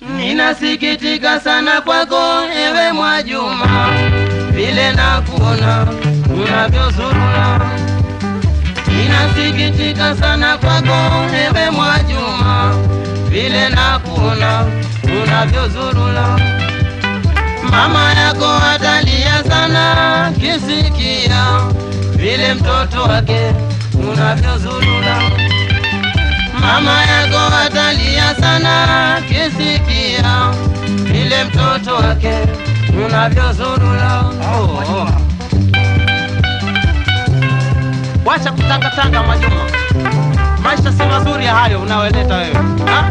Ninasikitika sana kwako ewe Mwajuma, vile nakuona unavyozurura. Ninasikitika sana kwako ewe Mwajuma, vile nakuona unavyozurura. Mama yako atalia sana kisikia vile mtoto wake unavyozurura. Mama yako atalia sana kisikia ile mtoto wake unavyozurula Oh, oh. Wacha kutangatanga Majuma, maisha si mazuri hayo unaoleta wewe ha?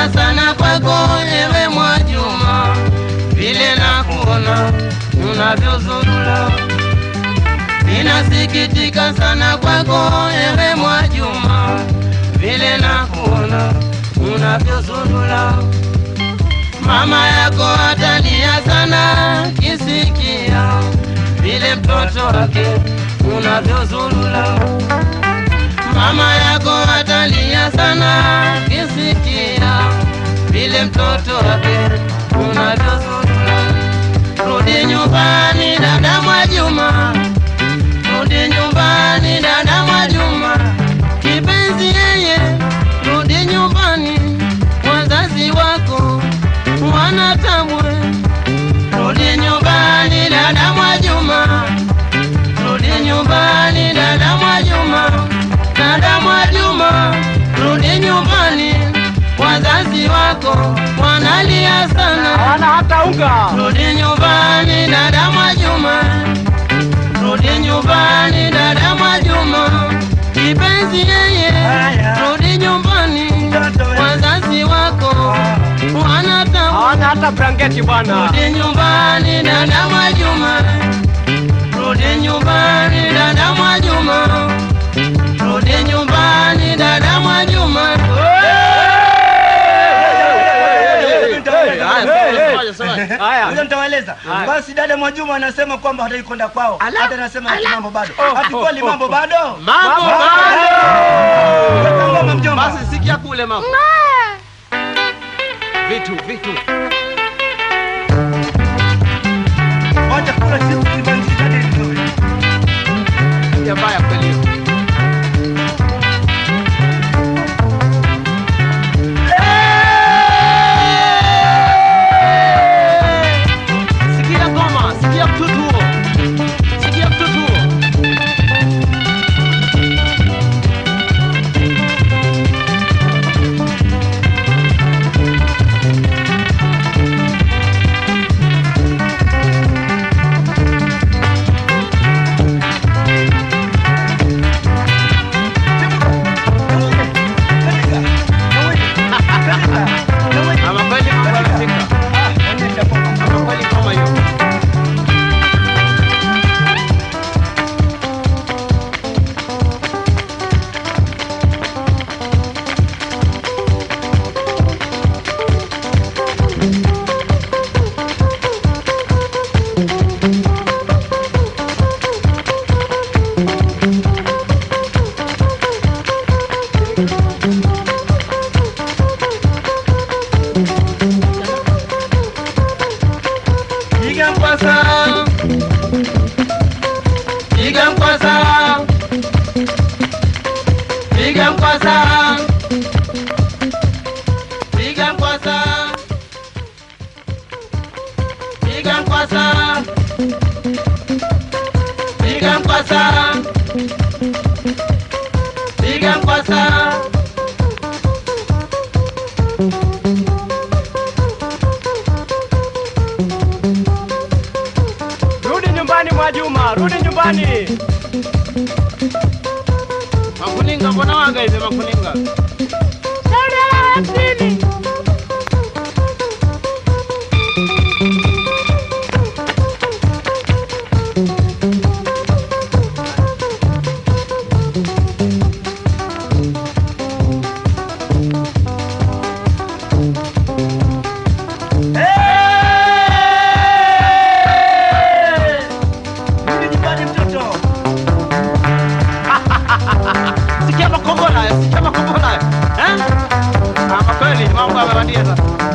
Ninasikitika sana kwako ewe Mwajuma, vile nakuona unavyozurula. Ninasikitika sana kwako ewe Mwajuma, vile nakuona unavyozurula. Mama yako atalia sana kisikia vile mtoto wake unavyozurula Mama vile mtoto wake unavyozurura. Rudi nyumbani dada Mwajuma, wazazi wako wanalia sana. Hawana hata unga. Rudi nyumbani dada Mwajuma, rudi nyumbani dada Mwajuma, kipenzi yeye, rudi nyumbani, wazazi wako wanatamu. Hawana hata blanketi bwana. Rudi nyumbani dada Mwajuma, rudi nyumbani dada Mwajuma, rudi nyumbani dada Mwajuma. Ngoja nitawaeleza. Basi dada Mwajuma anasema kwamba hataki kwenda kwao. Hata anasema ati mambo bado. Oh, Ati oh, kweli oh, mambo bado? Mambo Mambo bado. Basi sikia kule mama. Vitu, vitu. Piga mkwasa, piga mkwasa. Rudi nyumbani Mwajuma, rudi nyumbani. Makuninga, mbona wanga hivi makuninga? bajo la tierra.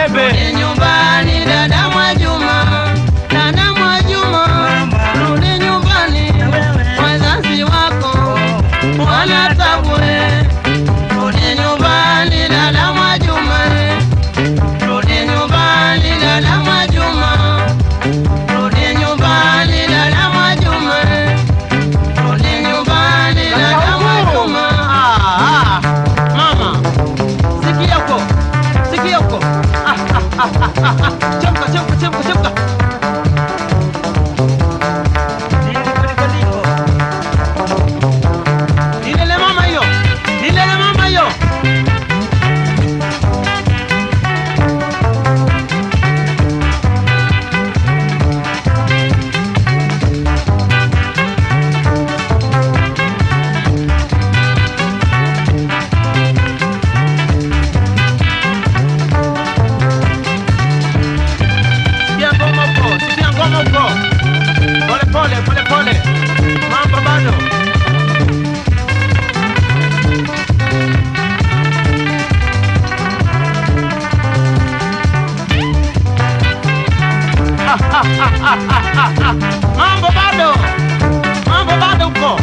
Hata Mambo bado. Mambo bado huko.